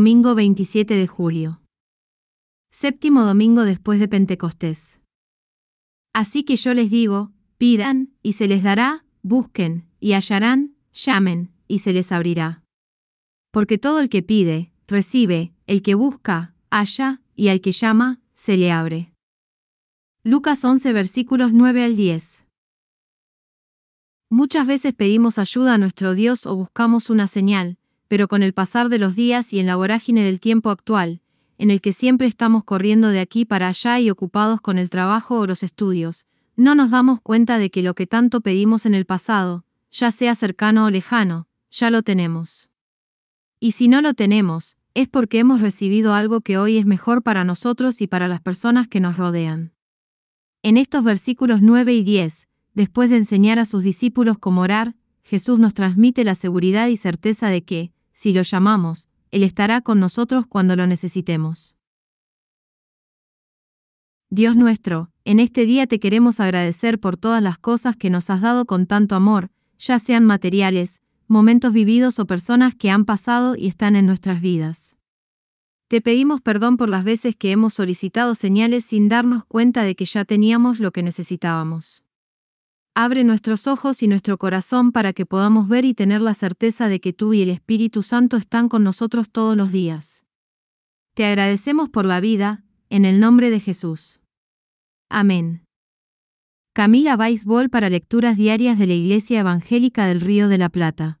Domingo 27 de julio. Séptimo domingo después de Pentecostés. Así que yo les digo, pidan, y se les dará, busquen, y hallarán, llamen, y se les abrirá. Porque todo el que pide, recibe, el que busca, halla, y al que llama, se le abre. Lucas 11 versículos 9 al 10. Muchas veces pedimos ayuda a nuestro Dios o buscamos una señal, pero con el pasar de los días y en la vorágine del tiempo actual, en el que siempre estamos corriendo de aquí para allá y ocupados con el trabajo o los estudios, no nos damos cuenta de que lo que tanto pedimos en el pasado, ya sea cercano o lejano, ya lo tenemos. Y si no lo tenemos, es porque hemos recibido algo que hoy es mejor para nosotros y para las personas que nos rodean. En estos versículos 9 y 10, Después de enseñar a sus discípulos cómo orar, Jesús nos transmite la seguridad y certeza de que, si lo llamamos, Él estará con nosotros cuando lo necesitemos. Dios nuestro, en este día te queremos agradecer por todas las cosas que nos has dado con tanto amor, ya sean materiales, momentos vividos o personas que han pasado y están en nuestras vidas. Te pedimos perdón por las veces que hemos solicitado señales sin darnos cuenta de que ya teníamos lo que necesitábamos. Abre nuestros ojos y nuestro corazón para que podamos ver y tener la certeza de que tú y el Espíritu Santo están con nosotros todos los días. Te agradecemos por la vida, en el nombre de Jesús. Amén. Camila Weisbol para lecturas diarias de la Iglesia Evangélica del Río de la Plata.